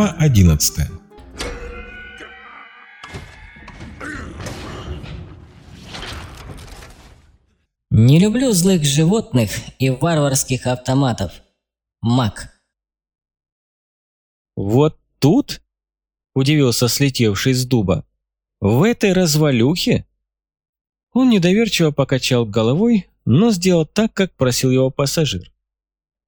Глава 11 Не люблю злых животных и варварских автоматов. Мак. «Вот тут?» – удивился слетевший с дуба. «В этой развалюхе?» Он недоверчиво покачал головой, но сделал так, как просил его пассажир.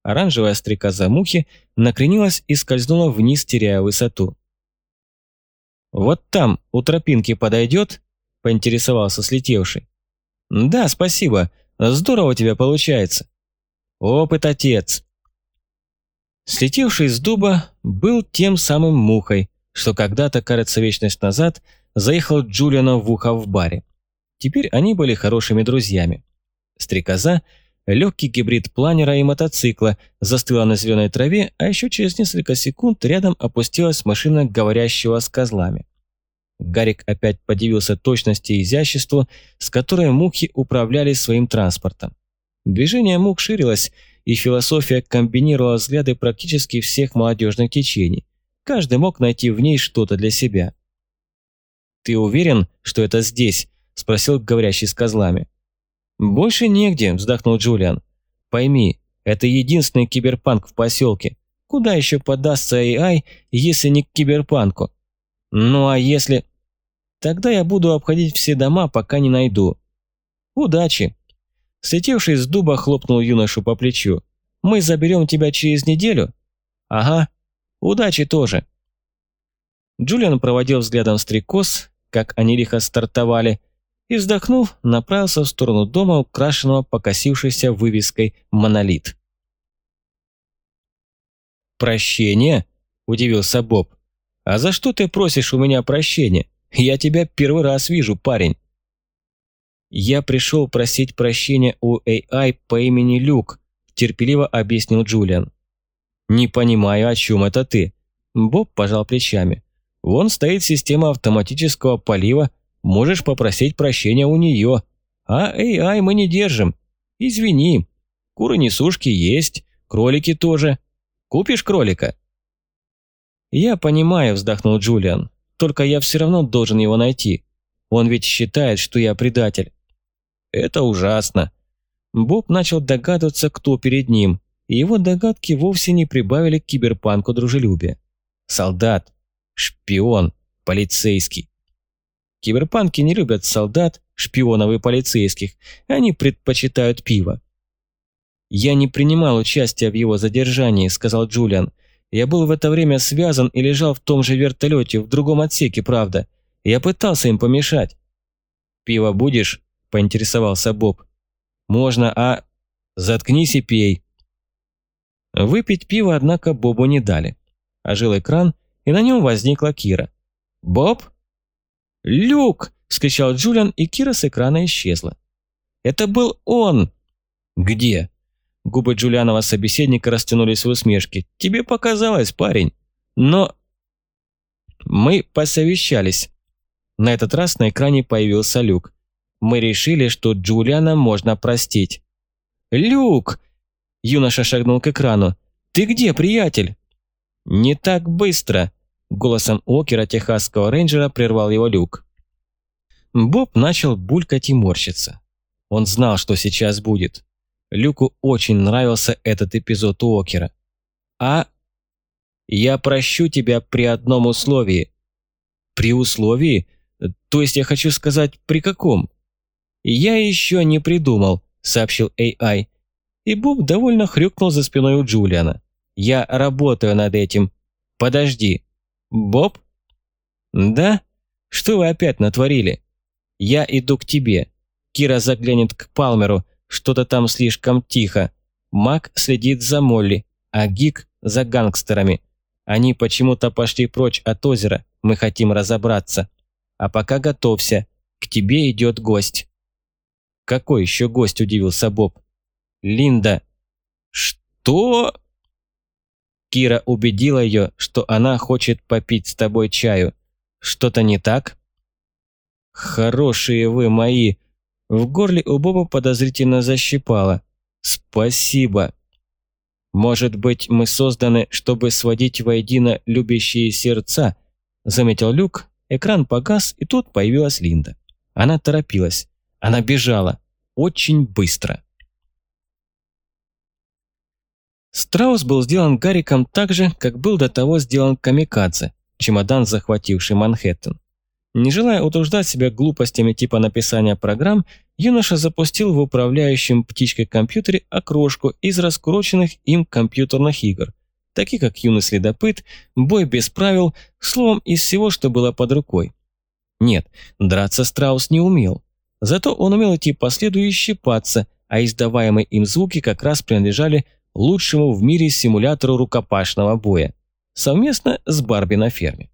Оранжевая стрекоза мухи накренилась и скользнула вниз, теряя высоту. «Вот там, у тропинки подойдет?» – поинтересовался слетевший. «Да, спасибо. Здорово у тебя получается». «Опыт, отец». Слетевший с дуба был тем самым мухой, что когда-то, кажется, вечность назад, заехал Джулиана в ухо в баре. Теперь они были хорошими друзьями. Стрекоза – Легкий гибрид планера и мотоцикла застыла на зеленой траве, а еще через несколько секунд рядом опустилась машина говорящего с козлами. Гарик опять подивился точности и изяществу, с которой мухи управляли своим транспортом. Движение мух ширилось, и философия комбинировала взгляды практически всех молодежных течений. Каждый мог найти в ней что-то для себя. «Ты уверен, что это здесь?» – спросил говорящий с козлами. «Больше негде», – вздохнул Джулиан. «Пойми, это единственный киберпанк в поселке. Куда еще подастся AI, если не к киберпанку? Ну а если...» «Тогда я буду обходить все дома, пока не найду». «Удачи!» Слетевший с дуба хлопнул юношу по плечу. «Мы заберем тебя через неделю?» «Ага. Удачи тоже». Джулиан проводил взглядом стрекоз, как они лихо стартовали, и, вздохнув, направился в сторону дома, украшенного покосившейся вывеской «Монолит». «Прощение?» – удивился Боб. «А за что ты просишь у меня прощения? Я тебя первый раз вижу, парень». «Я пришел просить прощения у AI по имени Люк», – терпеливо объяснил Джулиан. «Не понимаю, о чем это ты?» Боб пожал плечами. «Вон стоит система автоматического полива можешь попросить прощения у нее. А AI мы не держим. Извини. Куры-несушки есть, кролики тоже. Купишь кролика?» «Я понимаю», – вздохнул Джулиан. «Только я все равно должен его найти. Он ведь считает, что я предатель». «Это ужасно». Боб начал догадываться, кто перед ним, и его догадки вовсе не прибавили к киберпанку дружелюбия. Солдат, шпион, полицейский. Киберпанки не любят солдат, шпионов и полицейских, они предпочитают пиво. «Я не принимал участия в его задержании», – сказал Джулиан. «Я был в это время связан и лежал в том же вертолете, в другом отсеке, правда. Я пытался им помешать». «Пиво будешь?» – поинтересовался Боб. «Можно, а...» «Заткнись и пей». Выпить пиво, однако, Бобу не дали. Ожил экран, и на нем возникла Кира. «Боб?» «Люк!» – скричал Джулиан, и Кира с экрана исчезла. «Это был он!» «Где?» Губы Джулианова собеседника растянулись в усмешке. «Тебе показалось, парень. Но...» Мы посовещались. На этот раз на экране появился Люк. Мы решили, что Джулиана можно простить. «Люк!» Юноша шагнул к экрану. «Ты где, приятель?» «Не так быстро!» Голосом Окера, техасского рейнджера, прервал его люк. Боб начал булькать и морщиться. Он знал, что сейчас будет. Люку очень нравился этот эпизод Уокера. «А я прощу тебя при одном условии». «При условии? То есть я хочу сказать, при каком?» «Я еще не придумал», — сообщил AI. И Боб довольно хрюкнул за спиной у Джулиана. «Я работаю над этим. Подожди». «Боб?» «Да? Что вы опять натворили?» «Я иду к тебе». Кира заглянет к Палмеру, что-то там слишком тихо. Мак следит за Молли, а Гик за гангстерами. Они почему-то пошли прочь от озера, мы хотим разобраться. А пока готовься, к тебе идет гость». «Какой еще гость?» – удивился Боб. «Линда». «Что?» Кира убедила ее, что она хочет попить с тобой чаю. Что-то не так? Хорошие вы мои. В горле у Боба подозрительно защипало. Спасибо. Может быть, мы созданы, чтобы сводить воедино любящие сердца, заметил Люк, экран погас, и тут появилась Линда. Она торопилась, она бежала, очень быстро. Страус был сделан Гариком так же, как был до того сделан Камикадзе, чемодан, захвативший Манхэттен. Не желая утруждать себя глупостями типа написания программ, юноша запустил в управляющем птичкой компьютере окрошку из раскуроченных им компьютерных игр, такие как «Юный следопыт», «Бой без правил», словом, из всего, что было под рукой. Нет, драться Страус не умел. Зато он умел идти по следу и щипаться, а издаваемые им звуки как раз принадлежали лучшему в мире симулятору рукопашного боя, совместно с Барби на ферме.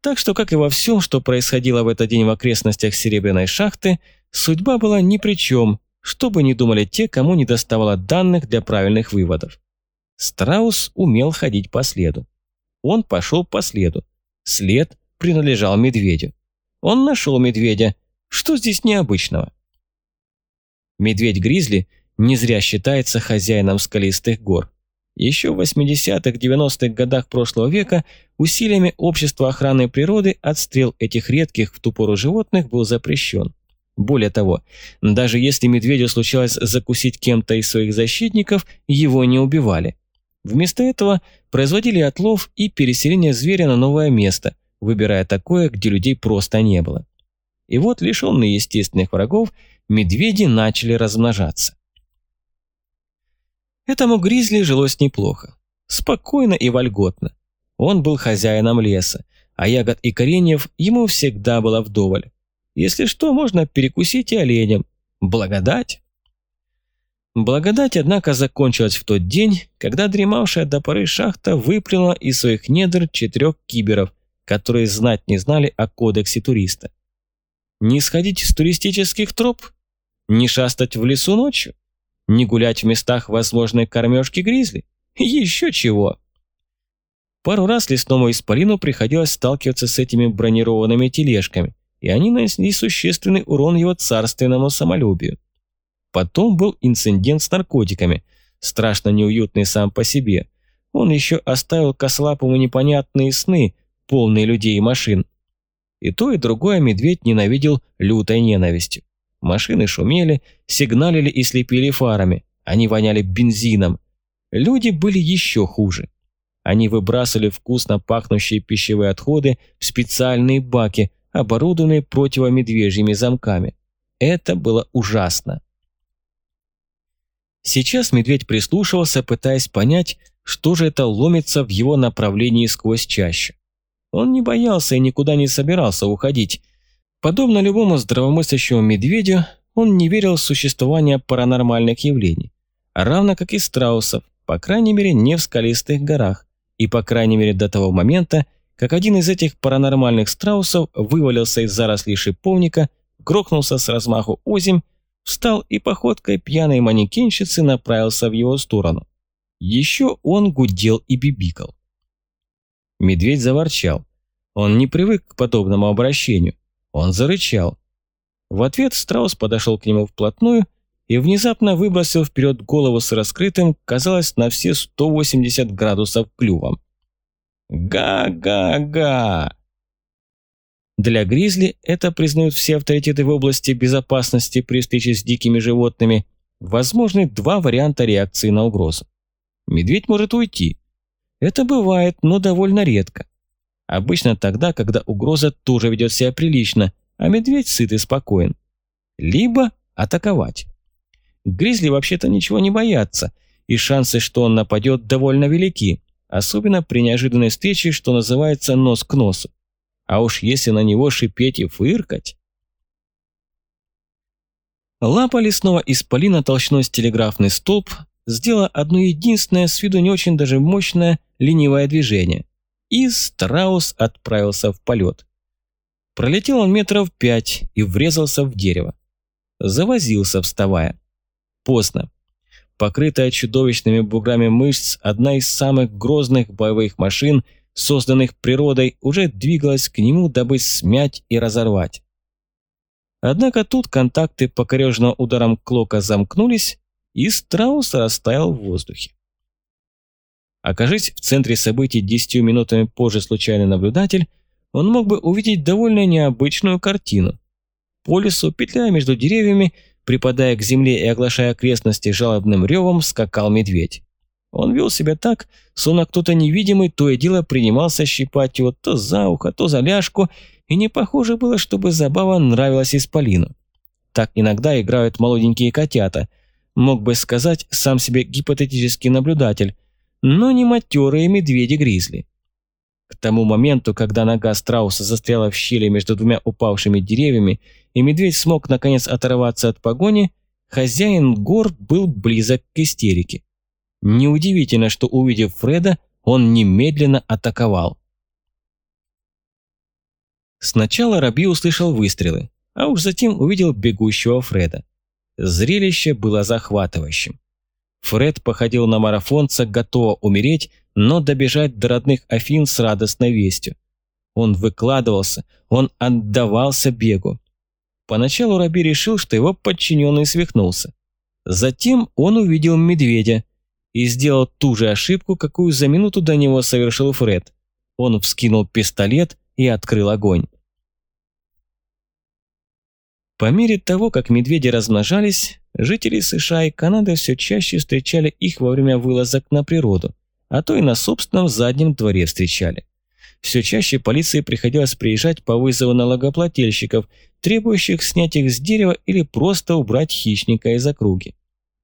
Так что, как и во всем, что происходило в этот день в окрестностях Серебряной шахты, судьба была ни при чем, что бы ни думали те, кому не доставало данных для правильных выводов. Страус умел ходить по следу. Он пошел по следу. След принадлежал медведю. Он нашел медведя. Что здесь необычного? Медведь-гризли не зря считается хозяином скалистых гор. Еще в 80-х-90-х годах прошлого века усилиями Общества охраны природы отстрел этих редких в ту пору животных был запрещен. Более того, даже если медведю случалось закусить кем-то из своих защитников, его не убивали. Вместо этого производили отлов и переселение зверя на новое место, выбирая такое, где людей просто не было. И вот, лишенные естественных врагов, медведи начали размножаться. Этому гризли жилось неплохо. Спокойно и вольготно. Он был хозяином леса, а ягод и кореньев ему всегда было вдоволь. Если что, можно перекусить и оленям. Благодать. Благодать, однако, закончилась в тот день, когда дремавшая до поры шахта выплюнула из своих недр четырех киберов, которые знать не знали о кодексе туриста. Не сходить с туристических троп? Не шастать в лесу ночью? Не гулять в местах возможной кормежки гризли? Еще чего! Пару раз лесному исполину приходилось сталкиваться с этими бронированными тележками, и они нанесли существенный урон его царственному самолюбию. Потом был инцидент с наркотиками, страшно неуютный сам по себе. Он еще оставил Кослапому непонятные сны, полные людей и машин. И то, и другое медведь ненавидел лютой ненавистью. Машины шумели, сигналили и слепили фарами. Они воняли бензином. Люди были еще хуже. Они выбрасывали вкусно пахнущие пищевые отходы в специальные баки, оборудованные противомедвежьими замками. Это было ужасно. Сейчас медведь прислушивался, пытаясь понять, что же это ломится в его направлении сквозь чащу. Он не боялся и никуда не собирался уходить, Подобно любому здравомыслящему медведю, он не верил в существование паранормальных явлений, равно как и страусов, по крайней мере не в скалистых горах, и по крайней мере до того момента, как один из этих паранормальных страусов вывалился из зарослей шиповника, грохнулся с размаху озимь, встал и походкой пьяной манекенщицы направился в его сторону. Еще он гудел и бибикал. Медведь заворчал. Он не привык к подобному обращению, он зарычал. В ответ страус подошел к нему вплотную и внезапно выбросил вперед голову с раскрытым, казалось, на все 180 градусов клювом. «Га-га-га!» Для гризли, это признают все авторитеты в области безопасности при встрече с дикими животными, возможны два варианта реакции на угрозу. Медведь может уйти. Это бывает, но довольно редко. Обычно тогда, когда угроза тоже ведет себя прилично, а медведь сыт и спокоен. Либо атаковать. Гризли вообще-то ничего не боятся, и шансы, что он нападет, довольно велики, особенно при неожиданной встрече, что называется нос к носу. А уж если на него шипеть и фыркать... Лапа лесного исполина толщиной с телеграфный столб сделала одно единственное, с виду не очень даже мощное, ленивое движение – и страус отправился в полет. Пролетел он метров пять и врезался в дерево. Завозился, вставая. Поздно. Покрытая чудовищными буграми мышц, одна из самых грозных боевых машин, созданных природой, уже двигалась к нему, дабы смять и разорвать. Однако тут контакты покорежного ударом клока замкнулись, и страус растаял в воздухе. Окажись в центре событий десятью минутами позже случайный наблюдатель, он мог бы увидеть довольно необычную картину. По лесу, петляя между деревьями, припадая к земле и оглашая окрестности жалобным ревом, скакал медведь. Он вел себя так, словно кто-то невидимый то и дело принимался щипать его то за ухо, то за ляжку, и не похоже было, чтобы забава нравилась Исполину. Так иногда играют молоденькие котята, мог бы сказать сам себе гипотетический наблюдатель, но не матерые медведи-гризли. К тому моменту, когда нога страуса застряла в щели между двумя упавшими деревьями, и медведь смог наконец оторваться от погони, хозяин гор был близок к истерике. Неудивительно, что увидев Фреда, он немедленно атаковал. Сначала Раби услышал выстрелы, а уж затем увидел бегущего Фреда. Зрелище было захватывающим. Фред походил на марафонца, готового умереть, но добежать до родных Афин с радостной вестью. Он выкладывался, он отдавался бегу. Поначалу Раби решил, что его подчиненный свихнулся. Затем он увидел медведя и сделал ту же ошибку, какую за минуту до него совершил Фред. Он вскинул пистолет и открыл огонь. По мере того, как медведи размножались, жители США и Канады все чаще встречали их во время вылазок на природу, а то и на собственном заднем дворе встречали. Все чаще полиции приходилось приезжать по вызову налогоплательщиков, требующих снять их с дерева или просто убрать хищника из округи.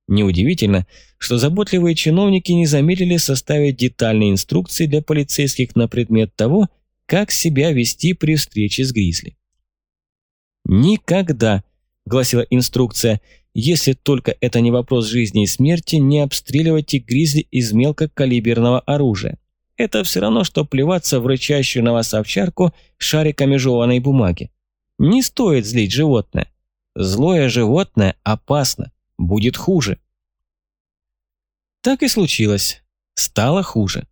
Неудивительно, что заботливые чиновники не замедлили составить детальные инструкции для полицейских на предмет того, как себя вести при встрече с гризли. «Никогда», – гласила инструкция, – «если только это не вопрос жизни и смерти, не обстреливайте гризли из мелкокалиберного оружия. Это все равно, что плеваться в рычащую на вас овчарку шариками жеваной бумаги. Не стоит злить животное. Злое животное опасно, будет хуже». Так и случилось. Стало хуже.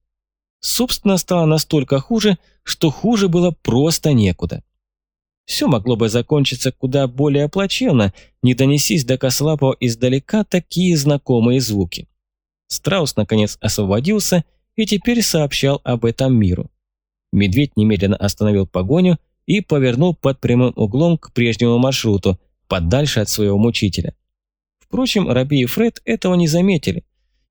Собственно, стало настолько хуже, что хуже было просто некуда. Все могло бы закончиться куда более плачевно, не донесись до Кослапова издалека такие знакомые звуки. Страус, наконец, освободился и теперь сообщал об этом миру. Медведь немедленно остановил погоню и повернул под прямым углом к прежнему маршруту, подальше от своего мучителя. Впрочем, Раби и Фред этого не заметили.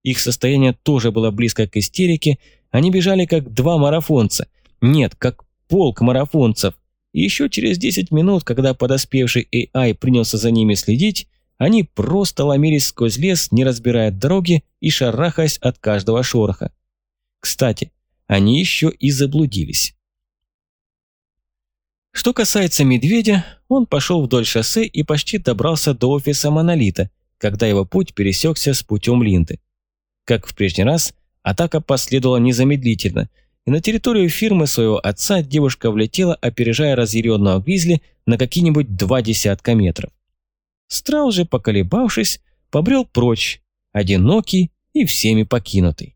Их состояние тоже было близко к истерике, они бежали как два марафонца. Нет, как полк марафонцев, еще через 10 минут, когда подоспевший AI принялся за ними следить, они просто ломились сквозь лес, не разбирая дороги и шарахаясь от каждого шороха. Кстати, они еще и заблудились. Что касается медведя, он пошел вдоль шоссе и почти добрался до офиса Монолита, когда его путь пересекся с путем Линды. Как в прежний раз, атака последовала незамедлительно – и на территорию фирмы своего отца девушка влетела, опережая разъяренного Гризли на какие-нибудь два десятка метров. Страус же, поколебавшись, побрел прочь, одинокий и всеми покинутый.